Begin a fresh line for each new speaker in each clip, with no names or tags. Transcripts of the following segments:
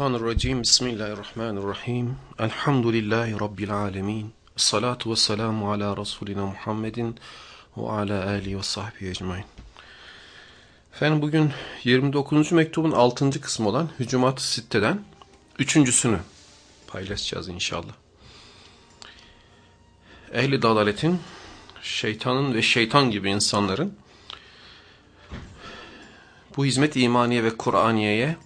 mineşşeytanirracim. Bismillahirrahmanirrahim. Elhamdülillahi rabbil alamin. Salatu vesselamu ala Resulina Muhammedin ve ala alihi ve sahbihi ecmaîn. Efendim bugün 29. mektubun 6. kısmı olan Hücumat-ı Sitte'den üçüncüsünü paylaşacağız inşallah. Ehli dalaletin, şeytanın ve şeytan gibi insanların bu hizmet imaniye ve Kur'aniye'ye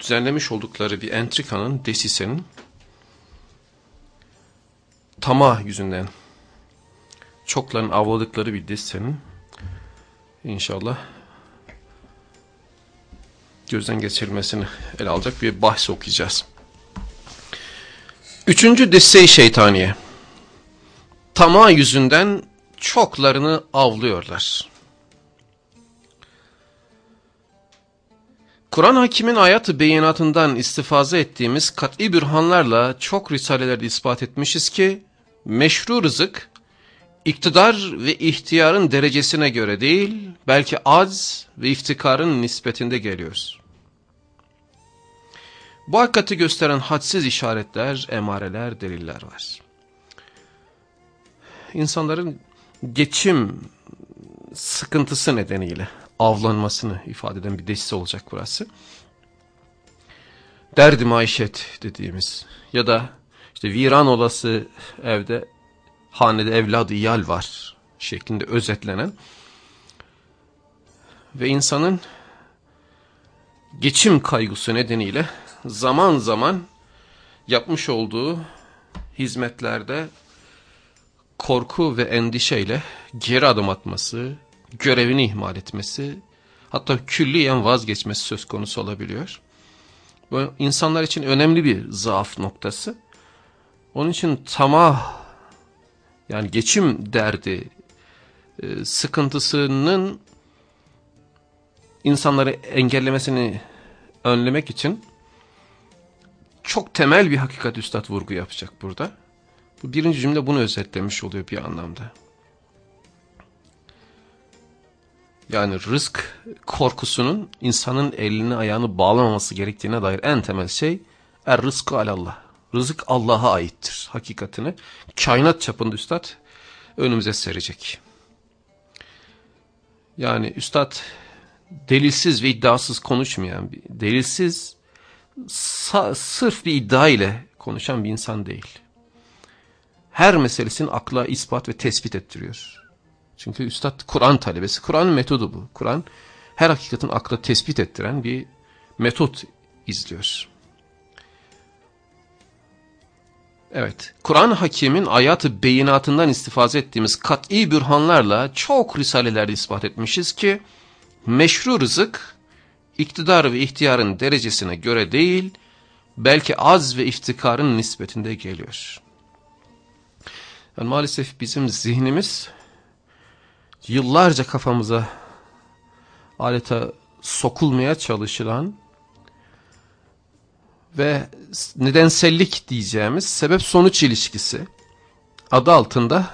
düzenlemiş oldukları bir entrikanın, desisenin tamah yüzünden çokların avladıkları bir desisenin inşallah gözden geçirilmesini ele alacak bir bahs okuyacağız. Üçüncü desse-i şeytaniye. Tamah yüzünden çoklarını avlıyorlar. Kur'an hakimin hayatı beyinatından istifaze ettiğimiz kat'i bürhanlarla çok risalelerde ispat etmişiz ki meşru rızık iktidar ve ihtiyarın derecesine göre değil belki az ve iftikarın nispetinde geliyoruz. Bu hakikati gösteren hadsiz işaretler, emareler, deliller var. İnsanların geçim sıkıntısı nedeniyle avlanmasını ifade eden bir desisi olacak burası. Derdi maişet dediğimiz ya da işte viran olası evde hanede evladı iyal var şeklinde özetlenen ve insanın geçim kaygısı nedeniyle zaman zaman yapmış olduğu hizmetlerde korku ve endişeyle geri adım atması, görevini ihmal etmesi, hatta külliyen vazgeçmesi söz konusu olabiliyor. Bu insanlar için önemli bir zaaf noktası. Onun için tamah, yani geçim derdi, e, sıkıntısının insanları engellemesini önlemek için çok temel bir hakikat üstad vurgu yapacak burada. Bu birinci cümle bunu özetlemiş oluyor bir anlamda. Yani rızk korkusunun insanın elini ayağını bağlamaması gerektiğine dair en temel şey er rızkı alallah. Rızık Allah'a aittir hakikatini. Kainat çapında üstad önümüze serecek. Yani üstad delilsiz ve iddiasız konuşmayan, delilsiz sırf bir iddia ile konuşan bir insan değil. Her meselesini akla ispat ve tespit ettiriyor. Çünkü üstad Kur'an talebesi. Kur'an'ın metodu bu. Kur'an her hakikatin akla tespit ettiren bir metot izliyor. Evet, Kur'an hakimin ayatı beyinatından istifaze ettiğimiz kat'i bürhanlarla çok risalelerde ispat etmişiz ki meşru rızık iktidar ve ihtiyarın derecesine göre değil belki az ve iftikarın nispetinde geliyor. Yani maalesef bizim zihnimiz yıllarca kafamıza adeta sokulmaya çalışılan ve nedensellik diyeceğimiz sebep-sonuç ilişkisi adı altında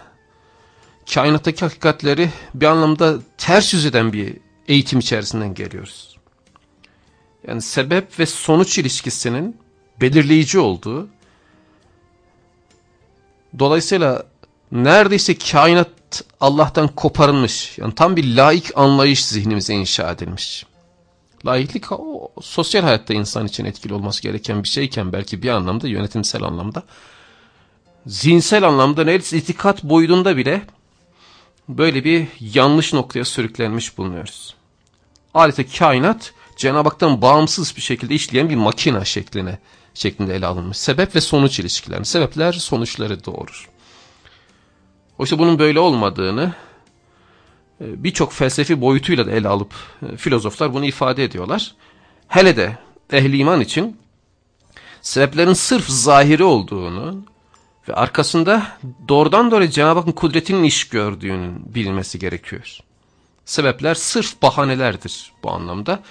kainattaki hakikatleri bir anlamda ters yüz eden bir eğitim içerisinden geliyoruz. Yani sebep ve sonuç ilişkisinin belirleyici olduğu, dolayısıyla neredeyse kainat Allah'tan koparılmış, yani tam bir laik anlayış zihnimize inşa edilmiş. Laiklik o sosyal hayatta insan için etkili olması gereken bir şeyken belki bir anlamda yönetimsel anlamda, zihinsel anlamda neredeyse itikat boyutunda bile böyle bir yanlış noktaya sürüklenmiş bulunuyoruz. Adeta kainat Cenab-ı Hak'tan bağımsız bir şekilde işleyen bir makina şekline şeklinde ele alınmış. Sebep ve sonuç ilişkileri. Sebepler sonuçları doğurur. Oysa bunun böyle olmadığını e, birçok felsefi boyutuyla da ele alıp e, filozoflar bunu ifade ediyorlar. Hele de ehli iman için sebeplerin sırf zahiri olduğunu ve arkasında doğrudan doğruya Cenab-ı Hakk'ın kudretinin iş gördüğünün bilinmesi gerekiyor. Sebepler sırf bahanelerdir bu anlamda.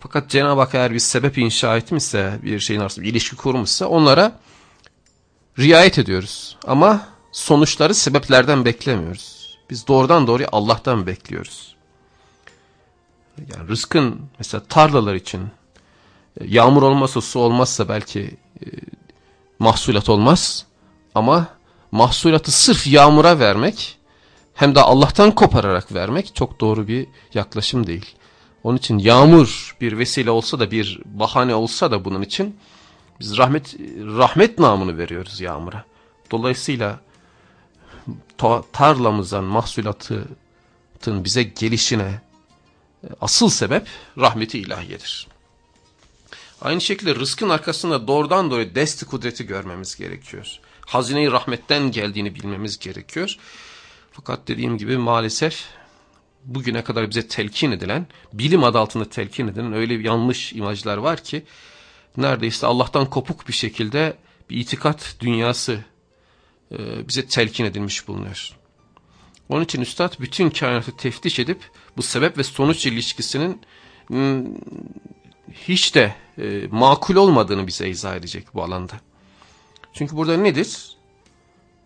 Fakat Cenab-ı Hak eğer bir sebep inşa etmişse, bir şeyin arasında bir ilişki kurmuşsa onlara riayet ediyoruz. Ama sonuçları sebeplerden beklemiyoruz. Biz doğrudan doğruya Allah'tan bekliyoruz. Yani rızkın mesela tarlalar için e, yağmur olmazsa su olmazsa belki e, mahsulat olmaz. Ama mahsulatı sırf yağmura vermek hem de Allah'tan kopararak vermek çok doğru bir yaklaşım değil. Onun için yağmur bir vesile olsa da bir bahane olsa da bunun için biz rahmet rahmet namını veriyoruz yağmura. Dolayısıyla tarlamızdan mahsulatın bize gelişine e, asıl sebep rahmeti ilahiyedir. Aynı şekilde rızkın arkasında doğrudan doğruya desti kudreti görmemiz gerekiyor. Hazineyi rahmetten geldiğini bilmemiz gerekiyor. Fakat dediğim gibi maalesef bugüne kadar bize telkin edilen, bilim adı altında telkin edilen öyle yanlış imajlar var ki neredeyse Allah'tan kopuk bir şekilde bir itikat dünyası bize telkin edilmiş bulunuyor. Onun için Üstad bütün kainatı teftiş edip bu sebep ve sonuç ilişkisinin hiç de e, makul olmadığını bize izah edecek bu alanda. Çünkü burada nedir?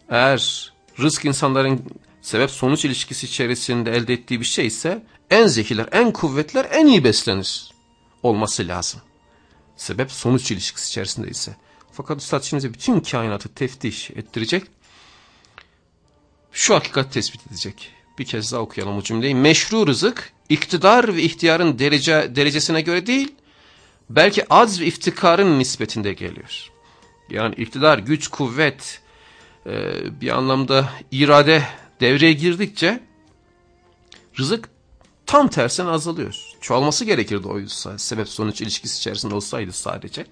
Eğer rızk insanların sebep sonuç ilişkisi içerisinde elde ettiği bir şey ise en zekiler, en kuvvetler en iyi beslenir olması lazım. Sebep sonuç ilişkisi içerisinde ise. Fakat Üstad şimdi bütün kainatı teftiş ettirecek. Şu hakikat tespit edecek. Bir kez daha okuyalım bu cümleyi. Meşru rızık iktidar ve ihtiyarın derece, derecesine göre değil, belki az ve iftikarın nispetinde geliyor. Yani iktidar, güç, kuvvet, e, bir anlamda irade devreye girdikçe rızık tam tersine azalıyor. Çoğalması gerekirdi oysa sebep sonuç ilişkisi içerisinde olsaydı sadece.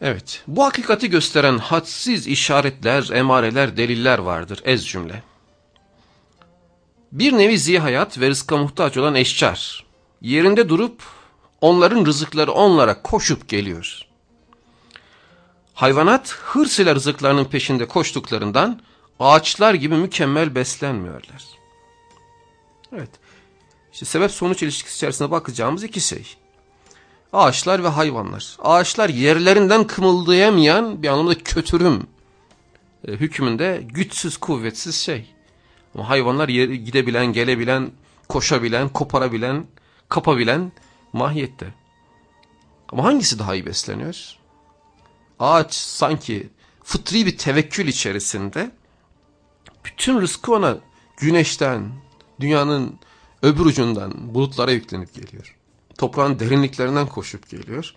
Evet, bu hakikati gösteren hadsiz işaretler, emareler, deliller vardır ez cümle. Bir nevi zihayat ve rızka muhtaç olan eşcar, yerinde durup onların rızıkları onlara koşup geliyor. Hayvanat hırs ile rızıklarının peşinde koştuklarından ağaçlar gibi mükemmel beslenmiyorlar. Evet, işte sebep sonuç ilişkisi içerisinde bakacağımız iki şey. Ağaçlar ve hayvanlar. Ağaçlar yerlerinden kımıldayamayan bir anlamda kötürüm e, hükmünde güçsüz kuvvetsiz şey. Ama hayvanlar yer, gidebilen, gelebilen, koşabilen, koparabilen, kapabilen mahiyette. Ama hangisi daha iyi besleniyor? Ağaç sanki fıtri bir tevekkül içerisinde bütün rızkı ona güneşten, dünyanın öbür ucundan bulutlara yüklenip geliyor toprağın derinliklerinden koşup geliyor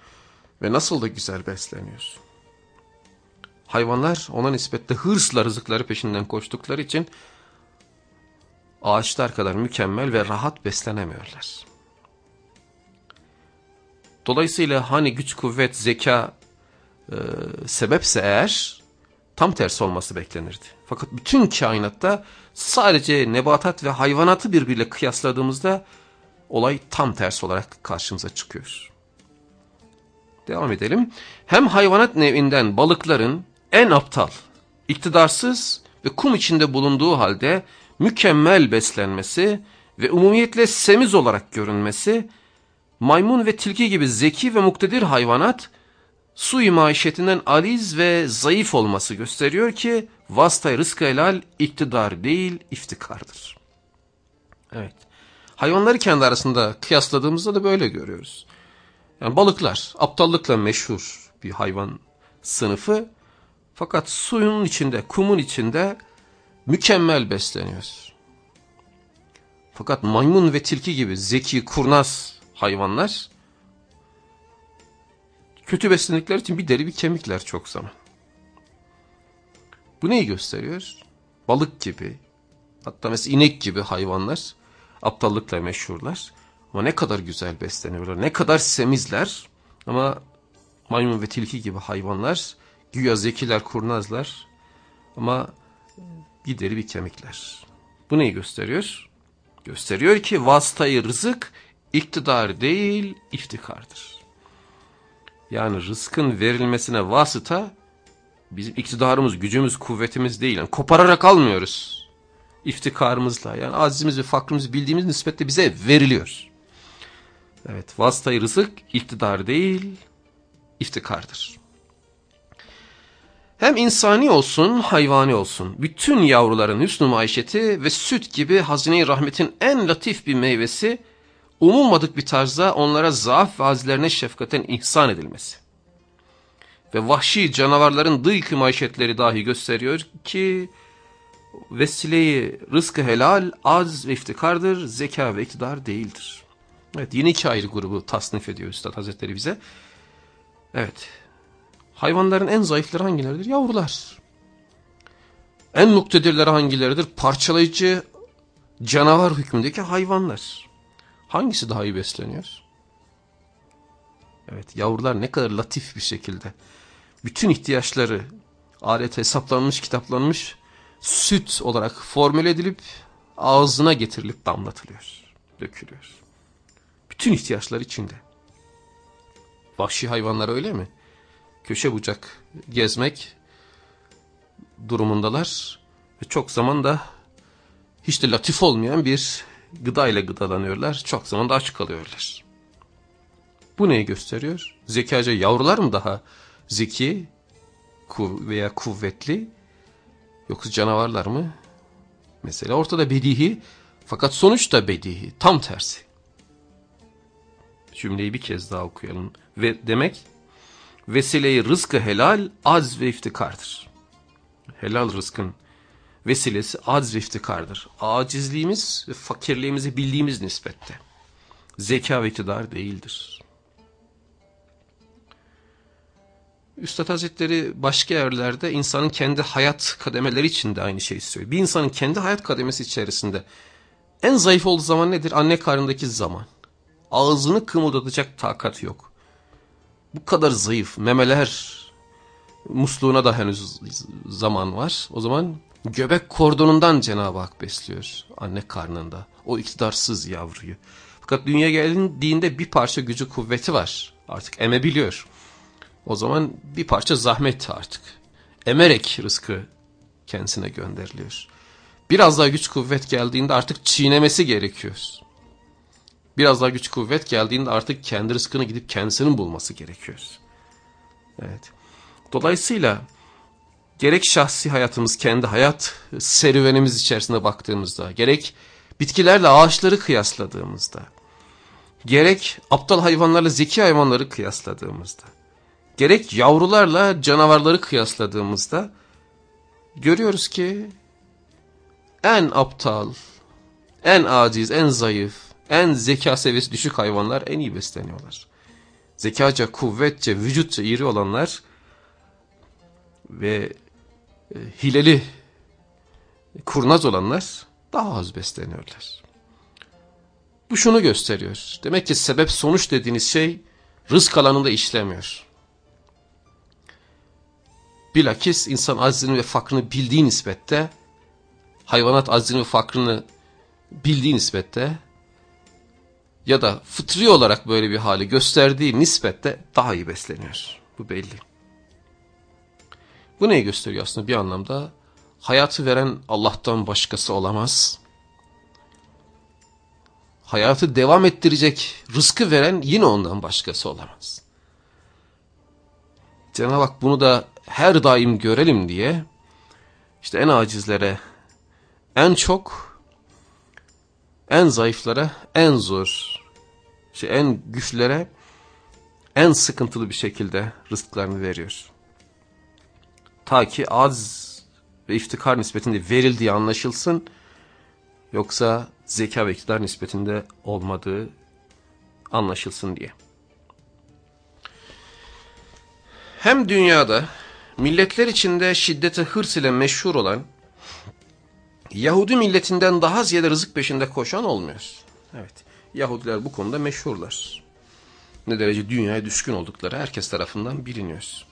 ve nasıl da güzel besleniyor. Hayvanlar ona nispetle hırsla rızıkları peşinden koştukları için ağaçlar kadar mükemmel ve rahat beslenemiyorlar. Dolayısıyla hani güç, kuvvet, zeka e, sebepse eğer tam tersi olması beklenirdi. Fakat bütün kainatta sadece nebatat ve hayvanatı birbiriyle kıyasladığımızda olay tam tersi olarak karşımıza çıkıyor. Devam edelim. Hem hayvanat nevinden balıkların en aptal, iktidarsız ve kum içinde bulunduğu halde mükemmel beslenmesi ve umumiyetle semiz olarak görünmesi, maymun ve tilki gibi zeki ve muktedir hayvanat, su maişetinden aliz ve zayıf olması gösteriyor ki, vasıtayı rızkı helal iktidar değil iftikardır. Evet. Hayvanları kendi arasında kıyasladığımızda da böyle görüyoruz. Yani balıklar aptallıkla meşhur bir hayvan sınıfı. Fakat suyun içinde, kumun içinde mükemmel besleniyor. Fakat maymun ve tilki gibi zeki, kurnaz hayvanlar kötü beslendikleri için bir deri bir kemikler çok zaman. Bu neyi gösteriyor? Balık gibi, hatta mesela inek gibi hayvanlar aptallıkla meşhurlar. Ama ne kadar güzel besleniyorlar, ne kadar semizler. Ama maymun ve tilki gibi hayvanlar güya zekiler, kurnazlar. Ama bir deri bir kemikler. Bu neyi gösteriyor? Gösteriyor ki vasıtayı rızık iktidar değil iftikardır. Yani rızkın verilmesine vasıta bizim iktidarımız, gücümüz, kuvvetimiz değil. Yani kopararak almıyoruz iftikarımızla yani azimiz ve fakrımız bildiğimiz nispetle bize veriliyor. Evet vasıtayı rızık iktidar değil iftikardır. Hem insani olsun, hayvani olsun, bütün yavruların hüsnü maişeti ve süt gibi hazine rahmetin en latif bir meyvesi, umulmadık bir tarzda onlara zaaf ve azilerine şefkaten ihsan edilmesi. Ve vahşi canavarların dıykı maişetleri dahi gösteriyor ki, vesileyi rızkı helal, az ve iftikardır, zeka ve iktidar değildir. Evet yeni iki ayrı grubu tasnif ediyor Üstad Hazretleri bize. Evet hayvanların en zayıfları hangileridir? Yavrular. En nuktedirleri hangileridir? Parçalayıcı canavar hükmündeki hayvanlar. Hangisi daha iyi besleniyor? Evet yavrular ne kadar latif bir şekilde bütün ihtiyaçları alet hesaplanmış, kitaplanmış süt olarak formüle edilip ağzına getirilip damlatılıyor, dökülüyor. Bütün ihtiyaçlar içinde. Vahşi hayvanlar öyle mi? Köşe bucak gezmek durumundalar ve çok zaman da hiç de latif olmayan bir gıda ile gıdalanıyorlar. Çok zaman da aç kalıyorlar. Bu neyi gösteriyor? Zekaca yavrular mı daha zeki veya kuvvetli yoksa canavarlar mı? Mesela ortada bedihi fakat sonuç da bedihi. Tam tersi. Cümleyi bir kez daha okuyalım. Ve demek vesileyi rızkı helal az ve iftikardır. Helal rızkın vesilesi az ve iftikardır. Acizliğimiz ve fakirliğimizi bildiğimiz nispette. Zeka ve iktidar değildir. Üstad Hazretleri başka yerlerde insanın kendi hayat kademeleri için de aynı şeyi söylüyor. Bir insanın kendi hayat kademesi içerisinde en zayıf olduğu zaman nedir? Anne karnındaki zaman. Ağzını kımıldatacak takat yok. Bu kadar zayıf. Memeler musluğuna da henüz zaman var. O zaman göbek kordonundan Cenab-ı Hak besliyor anne karnında. O iktidarsız yavruyu. Fakat dünya geldiğinde bir parça gücü kuvveti var. Artık emebiliyor. O zaman bir parça zahmet artık. Emerek rızkı kendisine gönderiliyor. Biraz daha güç kuvvet geldiğinde artık çiğnemesi gerekiyor. Biraz daha güç kuvvet geldiğinde artık kendi rızkını gidip kendisinin bulması gerekiyor. Evet. Dolayısıyla gerek şahsi hayatımız, kendi hayat serüvenimiz içerisinde baktığımızda, gerek bitkilerle ağaçları kıyasladığımızda, gerek aptal hayvanlarla zeki hayvanları kıyasladığımızda, gerek yavrularla canavarları kıyasladığımızda görüyoruz ki en aptal, en aciz, en zayıf, en zeka seviyesi düşük hayvanlar en iyi besleniyorlar. Zekaca, kuvvetçe, vücutça iri olanlar ve e, hileli, kurnaz olanlar daha az besleniyorlar. Bu şunu gösteriyor. Demek ki sebep sonuç dediğiniz şey rızk alanında işlemiyor. Bilakis insan aczini ve fakrını bildiği nispette, hayvanat aczini ve fakrını bildiği nispette ya da fıtri olarak böyle bir hali gösterdiği nispette daha iyi besleniyor. Bu belli. Bu neyi gösteriyor aslında bir anlamda? Hayatı veren Allah'tan başkası olamaz. Hayatı devam ettirecek rızkı veren yine ondan başkası olamaz. Cenab-ı Hak bunu da her daim görelim diye işte en acizlere en çok en zayıflara en zor işte en güçlere en sıkıntılı bir şekilde rızıklarını veriyor. Ta ki az ve iftikar nispetinde verildiği anlaşılsın yoksa zeka ve iktidar nispetinde olmadığı anlaşılsın diye. Hem dünyada milletler içinde şiddete hırs ile meşhur olan Yahudi milletinden daha ziyade rızık peşinde koşan olmuyor. Evet, Yahudiler bu konuda meşhurlar. Ne derece dünyaya düşkün oldukları herkes tarafından biliniyor.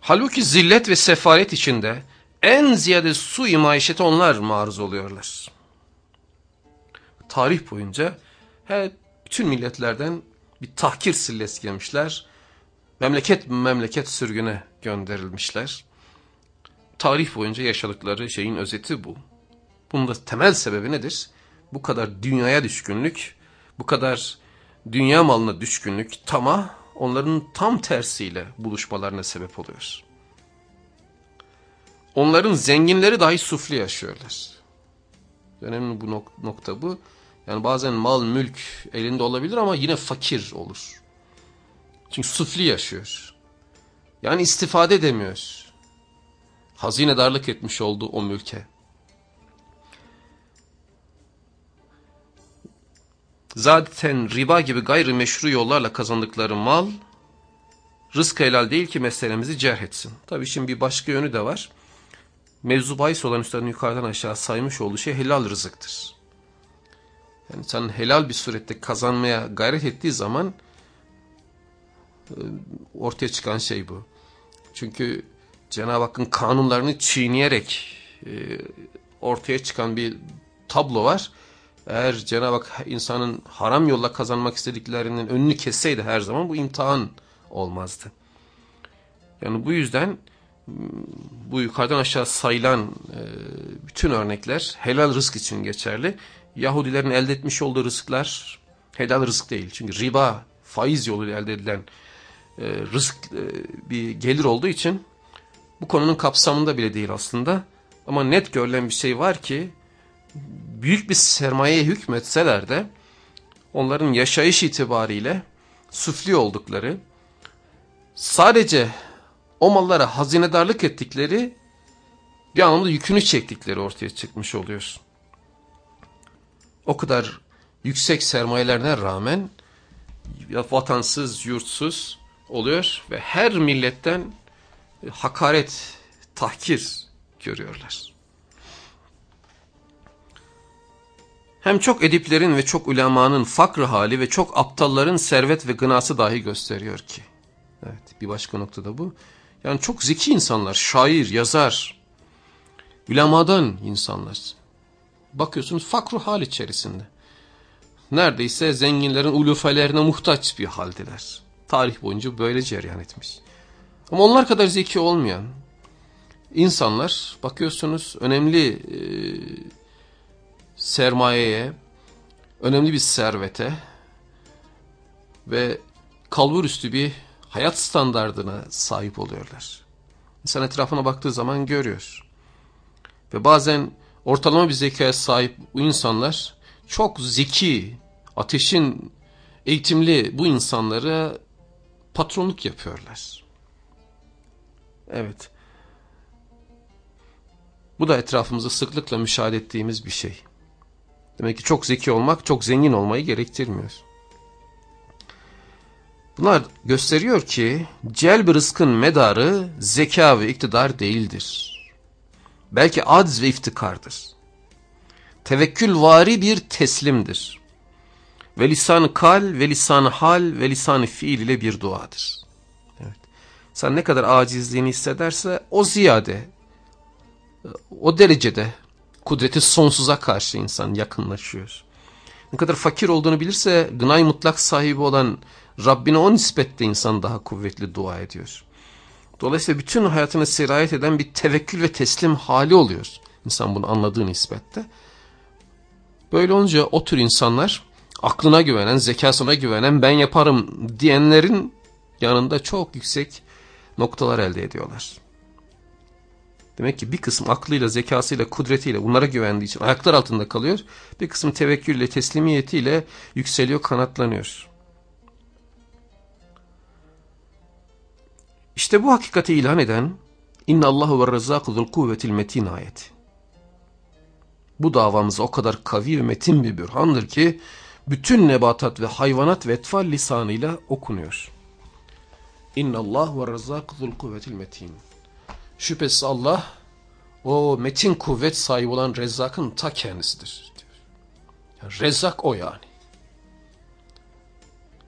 Halbuki zillet ve sefaret içinde en ziyade su imaişete onlar maruz oluyorlar. Tarih boyunca her bütün milletlerden bir tahkir sillesi yemişler memleket memleket sürgüne gönderilmişler. Tarih boyunca yaşadıkları şeyin özeti bu. Bunun da temel sebebi nedir? Bu kadar dünyaya düşkünlük, bu kadar dünya malına düşkünlük, tamah onların tam tersiyle buluşmalarına sebep oluyor. onların zenginleri dahi sufli yaşıyorlar. Önemli bu nok nokta bu. Yani bazen mal, mülk elinde olabilir ama yine fakir olur. Çünkü sufli yaşıyor. Yani istifade edemiyor. Hazine darlık etmiş oldu o mülke. Zaten riba gibi gayrimeşru yollarla kazandıkları mal rızk helal değil ki meselemizi cerh etsin. Tabii şimdi bir başka yönü de var. Mevzu bahis olan üstadın yukarıdan aşağı saymış olduğu şey helal rızıktır. Yani sen helal bir surette kazanmaya gayret ettiği zaman ortaya çıkan şey bu. Çünkü Cenab-ı Hakk'ın kanunlarını çiğneyerek e, ortaya çıkan bir tablo var. Eğer Cenab-ı Hak insanın haram yolla kazanmak istediklerinin önünü kesseydi her zaman bu imtihan olmazdı. Yani bu yüzden bu yukarıdan aşağı sayılan e, bütün örnekler helal rızk için geçerli. Yahudilerin elde etmiş olduğu rızıklar helal rızık değil. Çünkü riba, faiz yoluyla elde edilen e, rızık e, bir gelir olduğu için bu konunun kapsamında bile değil aslında. Ama net görülen bir şey var ki büyük bir sermayeye hükmetseler de onların yaşayış itibariyle süfli oldukları, sadece o mallara hazinedarlık ettikleri bir anlamda yükünü çektikleri ortaya çıkmış oluyor. O kadar yüksek sermayelerine rağmen vatansız, yurtsuz oluyor ve her milletten hakaret, tahkir görüyorlar. Hem çok ediplerin ve çok ulemanın fakr hali ve çok aptalların servet ve gınası dahi gösteriyor ki. Evet bir başka noktada bu. Yani çok zeki insanlar, şair, yazar, ulemadan insanlar. Bakıyorsunuz fakru hal içerisinde. Neredeyse zenginlerin ulufelerine muhtaç bir haldeler. Tarih boyunca böyle cereyan etmiş. Ama onlar kadar zeki olmayan insanlar bakıyorsunuz önemli e, sermayeye, önemli bir servete ve kalbur üstü bir hayat standardına sahip oluyorlar. İnsan etrafına baktığı zaman görüyor. Ve bazen ortalama bir zekaya sahip bu insanlar çok zeki, ateşin eğitimli bu insanlara patronluk yapıyorlar. Evet. Bu da etrafımızda sıklıkla müşahede ettiğimiz bir şey. Demek ki çok zeki olmak çok zengin olmayı gerektirmiyor. Bunlar gösteriyor ki celb rızkın medarı zeka ve iktidar değildir. Belki adz ve iftikardır. Tevekkül vari bir teslimdir. Ve lisan kal ve lisan hal ve lisan fiil ile bir duadır. Evet. Sen ne kadar acizliğini hissederse o ziyade, o derecede kudreti sonsuza karşı insan yakınlaşıyor. Ne kadar fakir olduğunu bilirse gınay mutlak sahibi olan Rabbine o nispette insan daha kuvvetli dua ediyor. Dolayısıyla bütün hayatına sirayet eden bir tevekkül ve teslim hali oluyor. İnsan bunu anladığı nispette. Böyle olunca o tür insanlar aklına güvenen, zekasına güvenen ben yaparım diyenlerin yanında çok yüksek noktalar elde ediyorlar. Demek ki bir kısım aklıyla, zekasıyla, kudretiyle bunlara güvendiği için ayaklar altında kalıyor. Bir kısım tevekkülle, teslimiyetiyle yükseliyor, kanatlanıyor. İşte bu hakikati ilan eden İnna Allahu ve Rezzâku zul kuvvetil metin ayeti. Bu davamız o kadar kavi ve metin bir bürhandır ki bütün nebatat ve hayvanat ve etfal lisanıyla okunuyor. İnna Allah ve Rezzâku zul kuvvetil metin. Şüphesiz Allah o metin kuvvet sahibi olan Rezzak'ın ta kendisidir. Yani Rezzak o yani.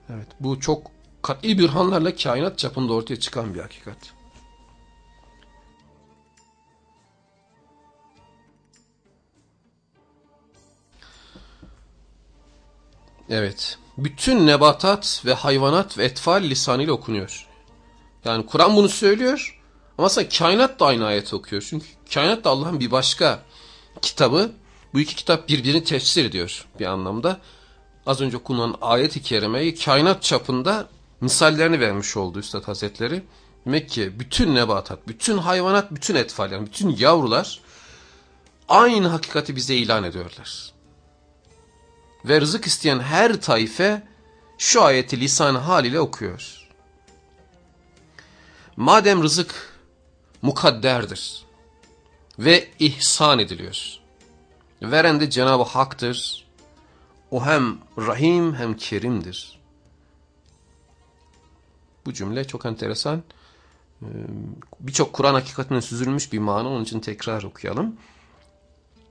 Evet bu çok kat'i bürhanlarla kainat çapında ortaya çıkan bir hakikat. Evet. Bütün nebatat ve hayvanat ve etfal lisanıyla okunuyor. Yani Kur'an bunu söylüyor. Ama aslında kainat da aynı ayet okuyor. Çünkü kainat da Allah'ın bir başka kitabı. Bu iki kitap birbirini tefsir ediyor bir anlamda. Az önce okunan ayet-i kerimeyi kainat çapında misallerini vermiş oldu Üstad Hazretleri. Demek ki bütün nebatat, bütün hayvanat, bütün etfal yani bütün yavrular aynı hakikati bize ilan ediyorlar. Ve rızık isteyen her taife şu ayeti lisan haliyle okuyor. Madem rızık mukadderdir ve ihsan ediliyor. Veren de Cenab-ı Hak'tır. O hem Rahim hem Kerim'dir. Bu cümle çok enteresan. Ee, birçok Kur'an hakikatine süzülmüş bir mana. Onun için tekrar okuyalım.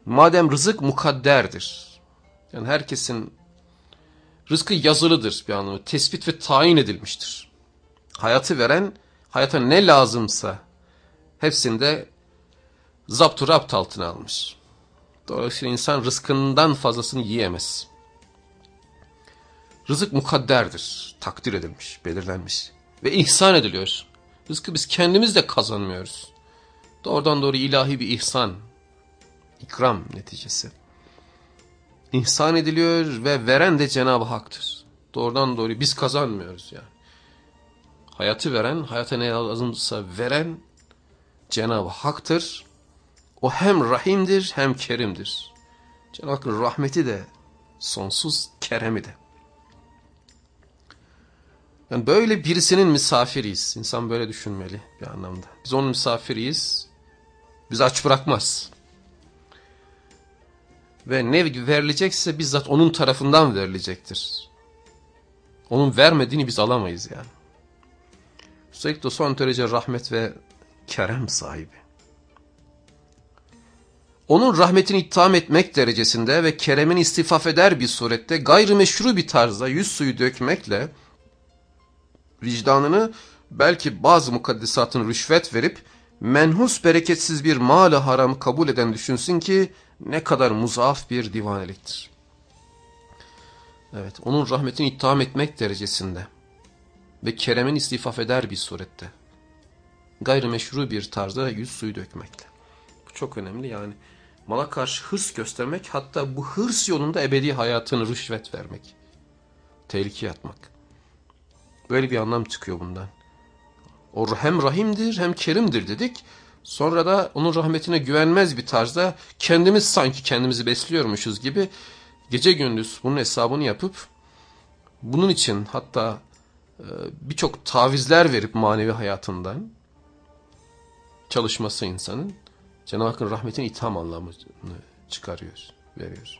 Madem rızık mukadderdir. Yani herkesin rızkı yazılıdır bir anlamda. Tespit ve tayin edilmiştir. Hayatı veren hayata ne lazımsa hepsini de zaptu rapt altına almış. Dolayısıyla insan rızkından fazlasını yiyemez. Rızık mukadderdir. Takdir edilmiş, belirlenmiş. Ve ihsan ediliyor. Rızkı biz kendimiz de kazanmıyoruz. Doğrudan doğru ilahi bir ihsan, ikram neticesi. İhsan ediliyor ve veren de Cenab-ı Hak'tır. Doğrudan doğru biz kazanmıyoruz yani. Hayatı veren, hayata ne lazımsa veren Cenab-ı Hak'tır. O hem rahimdir hem kerimdir. Cenab-ı Hakk'ın rahmeti de sonsuz keremi de. Yani böyle birisinin misafiriyiz. İnsan böyle düşünmeli bir anlamda. Biz onun misafiriyiz. Bizi aç bırakmaz. Ve ne verilecekse bizzat onun tarafından verilecektir. Onun vermediğini biz alamayız yani. Üstelik de son derece rahmet ve kerem sahibi. Onun rahmetini itham etmek derecesinde ve keremin istifaf eder bir surette gayrimeşru bir tarzda yüz suyu dökmekle vicdanını belki bazı mukaddesatın rüşvet verip menhus bereketsiz bir mal haram kabul eden düşünsün ki ne kadar muzaaf bir divaneliktir. Evet, onun rahmetini itham etmek derecesinde ve keremin istifaf eder bir surette gayrimeşru bir tarzda yüz suyu dökmekle. Bu çok önemli yani mala karşı hırs göstermek hatta bu hırs yolunda ebedi hayatını rüşvet vermek. Tehlikeye atmak. Böyle bir anlam çıkıyor bundan. O hem rahimdir hem kerimdir dedik. Sonra da onun rahmetine güvenmez bir tarzda kendimiz sanki kendimizi besliyormuşuz gibi gece gündüz bunun hesabını yapıp bunun için hatta e, birçok tavizler verip manevi hayatından çalışması insanın Cenab-ı Hakk'ın rahmetini itham anlamını çıkarıyor, veriyor.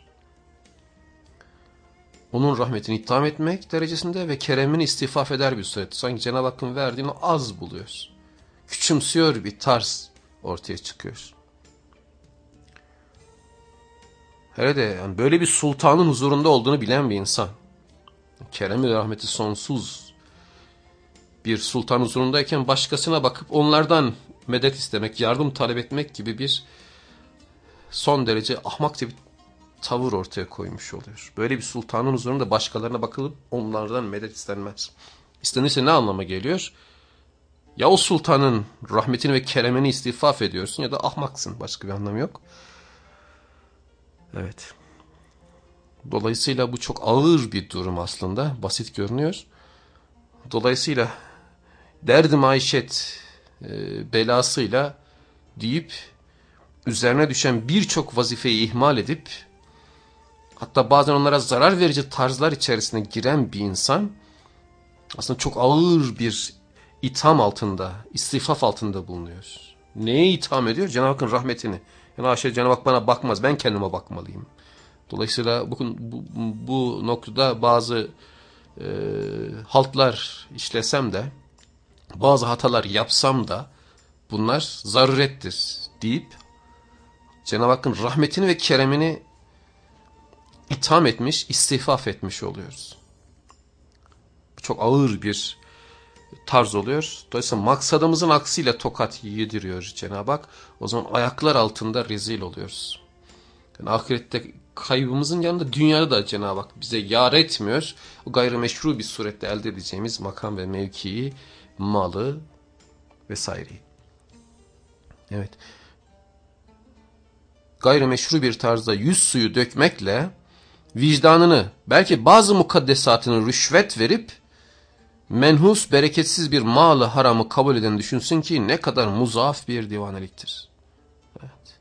Onun rahmetini itham etmek derecesinde ve keremini istifaf eder bir suret. Sanki Cenab-ı Hakk'ın verdiğini az buluyor. Küçümsüyor bir tarz ortaya çıkıyor. Hele de yani böyle bir sultanın huzurunda olduğunu bilen bir insan. Keremi ve rahmeti sonsuz bir sultan huzurundayken başkasına bakıp onlardan medet istemek, yardım talep etmek gibi bir son derece ahmakça bir tavır ortaya koymuş oluyor. Böyle bir sultanın huzurunda başkalarına bakılıp onlardan medet istenmez. İstenirse ne anlama geliyor? Ya o sultanın rahmetini ve keremini istifaf ediyorsun ya da ahmaksın. Başka bir anlamı yok. Evet. Dolayısıyla bu çok ağır bir durum aslında. Basit görünüyor. Dolayısıyla derdi maişet e, belasıyla deyip üzerine düşen birçok vazifeyi ihmal edip hatta bazen onlara zarar verici tarzlar içerisine giren bir insan aslında çok ağır bir itham altında, istifaf altında bulunuyor. Neye itham ediyor? Cenab-ı Hakk'ın rahmetini. Yani aşağı Cenab-ı Hak bana bakmaz, ben kendime bakmalıyım. Dolayısıyla bugün bu, bu noktada bazı e, haltlar işlesem de bazı hatalar yapsam da bunlar zarurettir deyip Cenab-ı Hakk'ın rahmetini ve keremini itham etmiş, istifaf etmiş oluyoruz. Çok ağır bir tarz oluyor. Dolayısıyla maksadımızın aksiyle tokat yediriyor Cenab-ı Hak. O zaman ayaklar altında rezil oluyoruz. Yani ahirette kaybımızın yanında dünyada da Cenab-ı Hak bize yar etmiyor. O gayrimeşru bir surette elde edeceğimiz makam ve mevkiyi malı vesaire. Evet. Gayrimeşru bir tarzda yüz suyu dökmekle vicdanını belki bazı mukaddesatını rüşvet verip menhus bereketsiz bir malı haramı kabul eden düşünsün ki ne kadar muzaaf bir divaneliktir. Evet.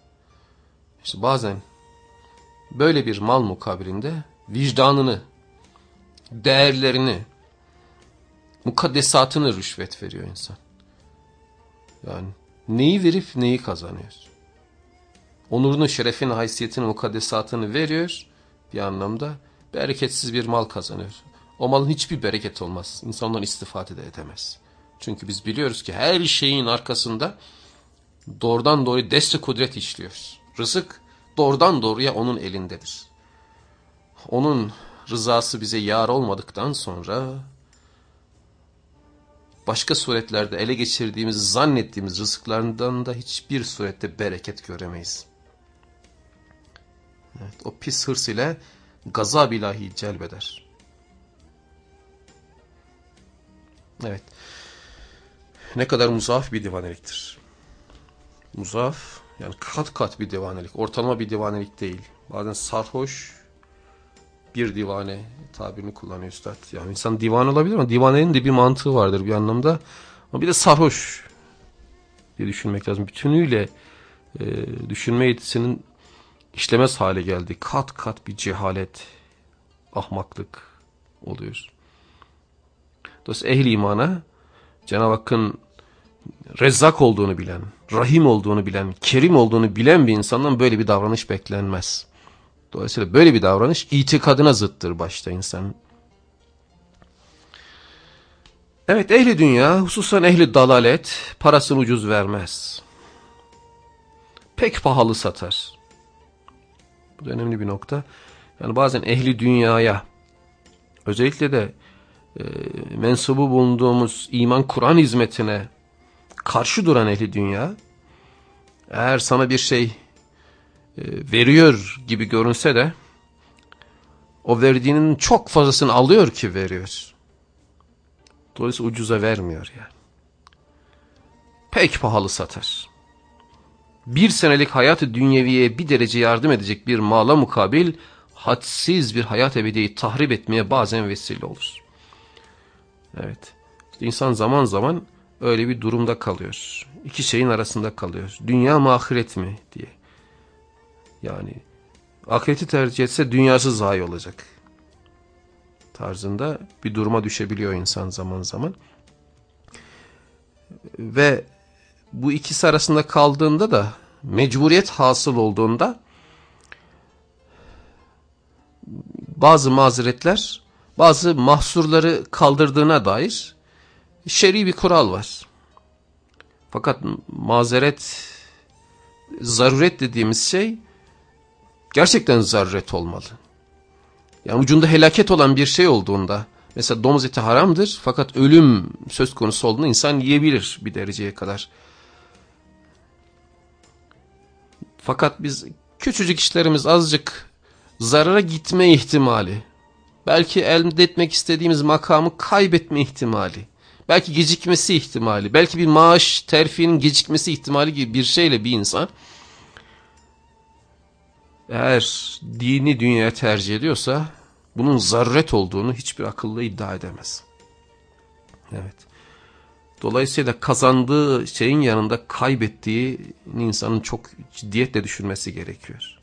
İşte bazen böyle bir mal mukabilinde vicdanını, değerlerini, mukaddesatını rüşvet veriyor insan. Yani neyi verip neyi kazanıyor. Onurunu, şerefini, haysiyetini, mukaddesatını veriyor bir anlamda. Bereketsiz bir mal kazanıyor. O malın hiçbir bereket olmaz. İnsanlar istifade de edemez. Çünkü biz biliyoruz ki her şeyin arkasında doğrudan doğruya deste kudret işliyor. Rızık doğrudan doğruya onun elindedir. Onun rızası bize yar olmadıktan sonra başka suretlerde ele geçirdiğimiz, zannettiğimiz rızıklarından da hiçbir surette bereket göremeyiz. Evet, o pis hırs ile gazab ilahi celbeder. Evet. Ne kadar muzaf bir divaneliktir. Muzaf yani kat kat bir divanelik. Ortalama bir divanelik değil. Bazen sarhoş bir divane tabirini kullanıyor üstad. Yani insan divan olabilir ama divanenin de bir mantığı vardır bir anlamda. Ama bir de sarhoş diye düşünmek lazım. Bütünüyle e, düşünme yetisinin işlemez hale geldi. Kat kat bir cehalet, ahmaklık oluyor. Dolayısıyla ehli imana Cenab-ı Hakk'ın rezzak olduğunu bilen, rahim olduğunu bilen, kerim olduğunu bilen bir insandan böyle bir davranış beklenmez. Dolayısıyla böyle bir davranış itikadına zıttır başta insan. Evet ehli dünya hususan ehli dalalet parasını ucuz vermez. Pek pahalı satar. Bu da önemli bir nokta. Yani bazen ehli dünyaya özellikle de e, mensubu bulunduğumuz iman Kur'an hizmetine karşı duran ehli dünya eğer sana bir şey e, veriyor gibi görünse de o verdiğinin çok fazlasını alıyor ki veriyor. Dolayısıyla ucuza vermiyor yani. Pek pahalı satar. Bir senelik hayatı dünyeviye bir derece yardım edecek bir mala mukabil hadsiz bir hayat ebediyi tahrip etmeye bazen vesile olur. Evet. İşte insan zaman zaman öyle bir durumda kalıyor. İki şeyin arasında kalıyor. Dünya mı ahiret mi diye. Yani ahireti tercih etse dünyası zayi olacak. Tarzında bir duruma düşebiliyor insan zaman zaman. Ve bu ikisi arasında kaldığında da mecburiyet hasıl olduğunda bazı mazeretler bazı mahsurları kaldırdığına dair şer'i bir kural var. Fakat mazeret, zaruret dediğimiz şey gerçekten zaruret olmalı. Yani ucunda helaket olan bir şey olduğunda, mesela domuz eti haramdır fakat ölüm söz konusu olduğunda insan yiyebilir bir dereceye kadar. Fakat biz küçücük işlerimiz azıcık zarara gitme ihtimali, belki elde etmek istediğimiz makamı kaybetme ihtimali, belki gecikmesi ihtimali, belki bir maaş terfinin gecikmesi ihtimali gibi bir şeyle bir insan eğer dini dünyaya tercih ediyorsa bunun zaruret olduğunu hiçbir akıllı iddia edemez. Evet. Dolayısıyla kazandığı şeyin yanında kaybettiği insanın çok ciddiyetle düşünmesi gerekiyor.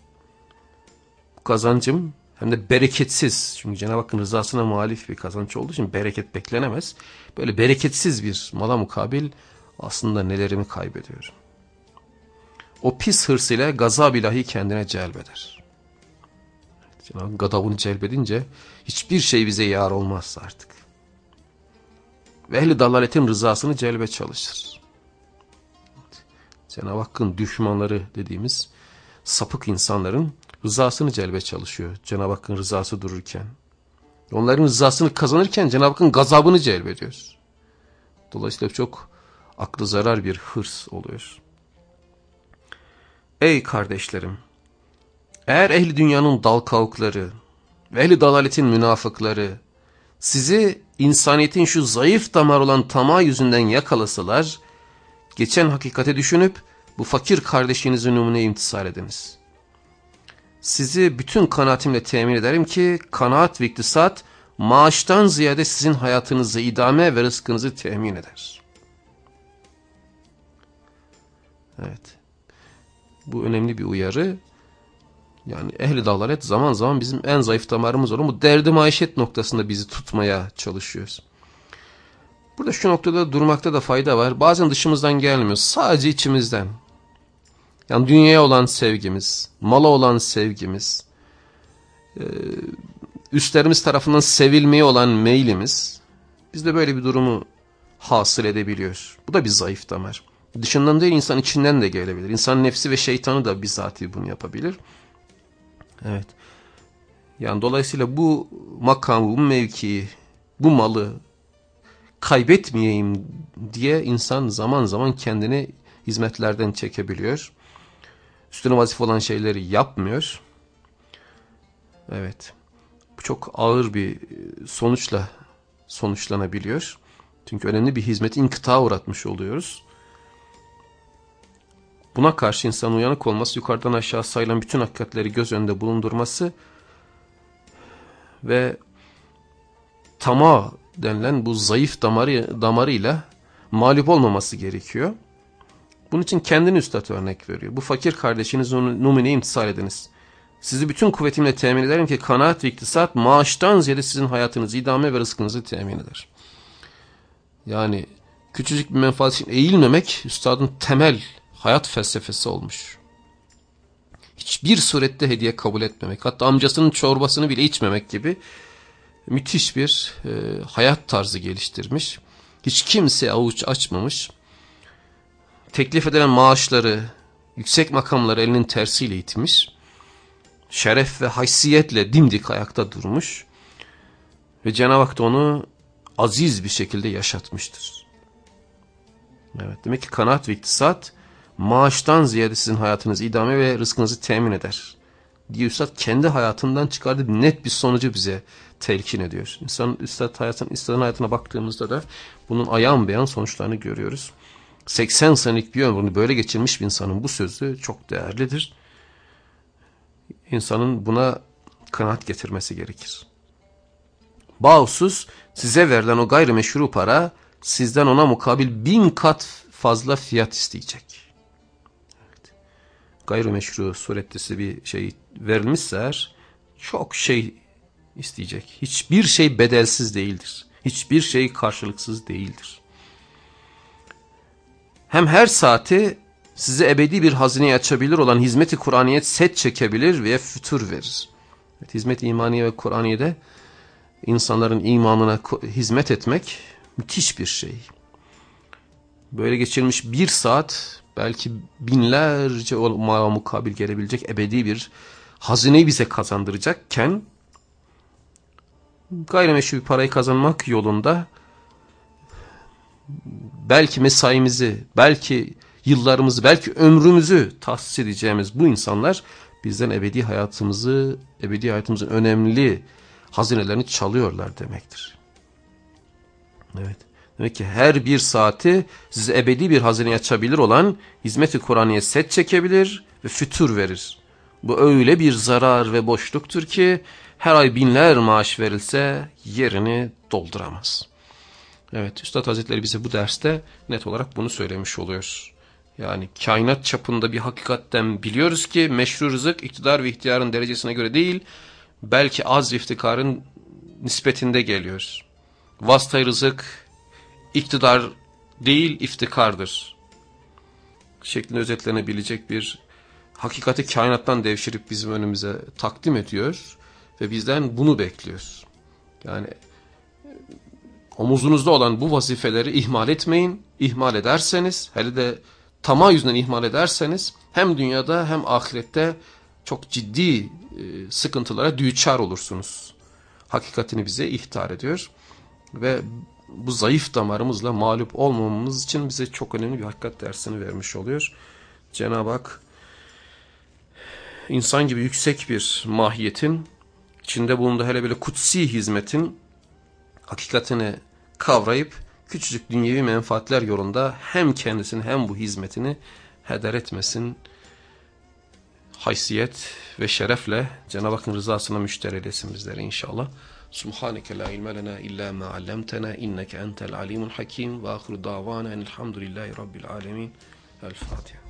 Bu kazancım hem de bereketsiz. Çünkü Cenab-ı Hakk'ın rızasına muhalif bir kazanç olduğu için bereket beklenemez. Böyle bereketsiz bir mala mukabil aslında nelerimi kaybediyorum. O pis hırsıyla gazab ilahi kendine celbeder. Cenab-ı Hak gadabını celbedince hiçbir şey bize yar olmaz artık. Ve ehli dalaletin rızasını celbe çalışır. Cenab-ı Hakk'ın düşmanları dediğimiz sapık insanların rızasını celbe çalışıyor. Cenab-ı Hakk'ın rızası dururken. Onların rızasını kazanırken Cenab-ı Hakk'ın gazabını celbediyor. Dolayısıyla çok aklı zarar bir hırs oluyor. Ey kardeşlerim! Eğer ehli dünyanın dal kavukları ve ehli dalaletin münafıkları sizi insaniyetin şu zayıf damar olan tamah yüzünden yakalasalar, geçen hakikate düşünüp bu fakir kardeşinizin numune imtisal ediniz. Sizi bütün kanaatimle temin ederim ki kanaat ve iktisat maaştan ziyade sizin hayatınızı idame ve rızkınızı temin eder. Evet. Bu önemli bir uyarı. Yani ehli dalalet zaman zaman bizim en zayıf damarımız olan bu derdi maişet noktasında bizi tutmaya çalışıyoruz. Burada şu noktada durmakta da fayda var. Bazen dışımızdan gelmiyor. Sadece içimizden. Yani dünyaya olan sevgimiz, mala olan sevgimiz, e, üstlerimiz tarafından sevilmeye olan meylimiz bizde böyle bir durumu hasıl edebiliyor. Bu da bir zayıf damar. Dışından değil insan içinden de gelebilir. İnsan nefsi ve şeytanı da bizatihi bunu yapabilir. Evet. Yani dolayısıyla bu makamı, bu mevkiyi, bu malı kaybetmeyeyim diye insan zaman zaman kendini hizmetlerden çekebiliyor. Üstüne vazife olan şeyleri yapmıyor. Evet. Bu çok ağır bir sonuçla sonuçlanabiliyor. Çünkü önemli bir hizmeti inkıta uğratmış oluyoruz. Buna karşı insan uyanık olması, yukarıdan aşağı sayılan bütün hakikatleri göz önünde bulundurması ve tama denilen bu zayıf damarı, damarıyla mağlup olmaması gerekiyor. Bunun için kendini üstad örnek veriyor. Bu fakir kardeşiniz numune imtisal ediniz. Sizi bütün kuvvetimle temin ederim ki kanaat ve iktisat maaştan ziyade sizin hayatınızı idame ve rızkınızı temin eder. Yani küçücük bir menfaat için eğilmemek üstadın temel hayat felsefesi olmuş. Hiçbir surette hediye kabul etmemek, hatta amcasının çorbasını bile içmemek gibi müthiş bir e, hayat tarzı geliştirmiş. Hiç kimse avuç açmamış. Teklif edilen maaşları, yüksek makamları elinin tersiyle itmiş. Şeref ve haysiyetle dimdik ayakta durmuş. Ve Cenab-ı Hak da onu aziz bir şekilde yaşatmıştır. Evet, demek ki kanaat ve iktisat maaştan ziyade sizin hayatınızı idame ve rızkınızı temin eder. Diye Üstad kendi hayatından çıkardığı net bir sonucu bize telkin ediyor. İnsan Üstad hayatın, Üstad'ın hayatına baktığımızda da bunun ayağın beyan sonuçlarını görüyoruz. 80 senelik bir ömrünü böyle geçirmiş bir insanın bu sözü çok değerlidir. İnsanın buna kanaat getirmesi gerekir. Bağusuz size verilen o gayrimeşru para sizden ona mukabil bin kat fazla fiyat isteyecek. Evet. Gayrimeşru surettesi bir şey verilmişse eğer çok şey isteyecek. Hiçbir şey bedelsiz değildir. Hiçbir şey karşılıksız değildir. Hem her saati size ebedi bir hazineyi açabilir olan hizmeti Kur'aniyet set çekebilir ve fütur verir. Evet, hizmet imaniye ve Kur'aniye'de insanların imanına hizmet etmek müthiş bir şey. Böyle geçirilmiş bir saat belki binlerce mukabil gelebilecek ebedi bir hazineyi bize kazandıracakken gayrimeşru bir parayı kazanmak yolunda belki mesaimizi, belki yıllarımızı, belki ömrümüzü tahsis edeceğimiz bu insanlar bizden ebedi hayatımızı, ebedi hayatımızın önemli hazinelerini çalıyorlar demektir. Evet. Demek ki her bir saati size ebedi bir hazine açabilir olan hizmeti Kur'an'ya set çekebilir ve fütur verir. Bu öyle bir zarar ve boşluktur ki her ay binler maaş verilse yerini dolduramaz. Evet Üstad Hazretleri bize bu derste net olarak bunu söylemiş oluyor. Yani kainat çapında bir hakikatten biliyoruz ki meşru rızık iktidar ve ihtiyarın derecesine göre değil belki az iftikarın nispetinde geliyor. Vasıta rızık iktidar değil iftikardır. Şeklinde özetlenebilecek bir hakikati kainattan devşirip bizim önümüze takdim ediyor ve bizden bunu bekliyor. Yani omuzunuzda olan bu vazifeleri ihmal etmeyin. İhmal ederseniz hele de tamah yüzünden ihmal ederseniz hem dünyada hem ahirette çok ciddi e, sıkıntılara düçar olursunuz. Hakikatini bize ihtar ediyor ve bu zayıf damarımızla mağlup olmamamız için bize çok önemli bir hakikat dersini vermiş oluyor. Cenab-ı Hak insan gibi yüksek bir mahiyetin içinde bulunduğu hele böyle kutsi hizmetin hakikatini kavrayıp küçücük dünyevi menfaatler yolunda hem kendisini hem bu hizmetini heder etmesin. haysiyet ve şerefle Cenab-ı Hakk'ın rızasına müşteri eylesin bizleri inşallah. Subhaneke la ilme lena illa ma allamtena inneke entel alimul hakim ve ahiru davana enelhamdülillahi rabbil alemin. El Fatiha.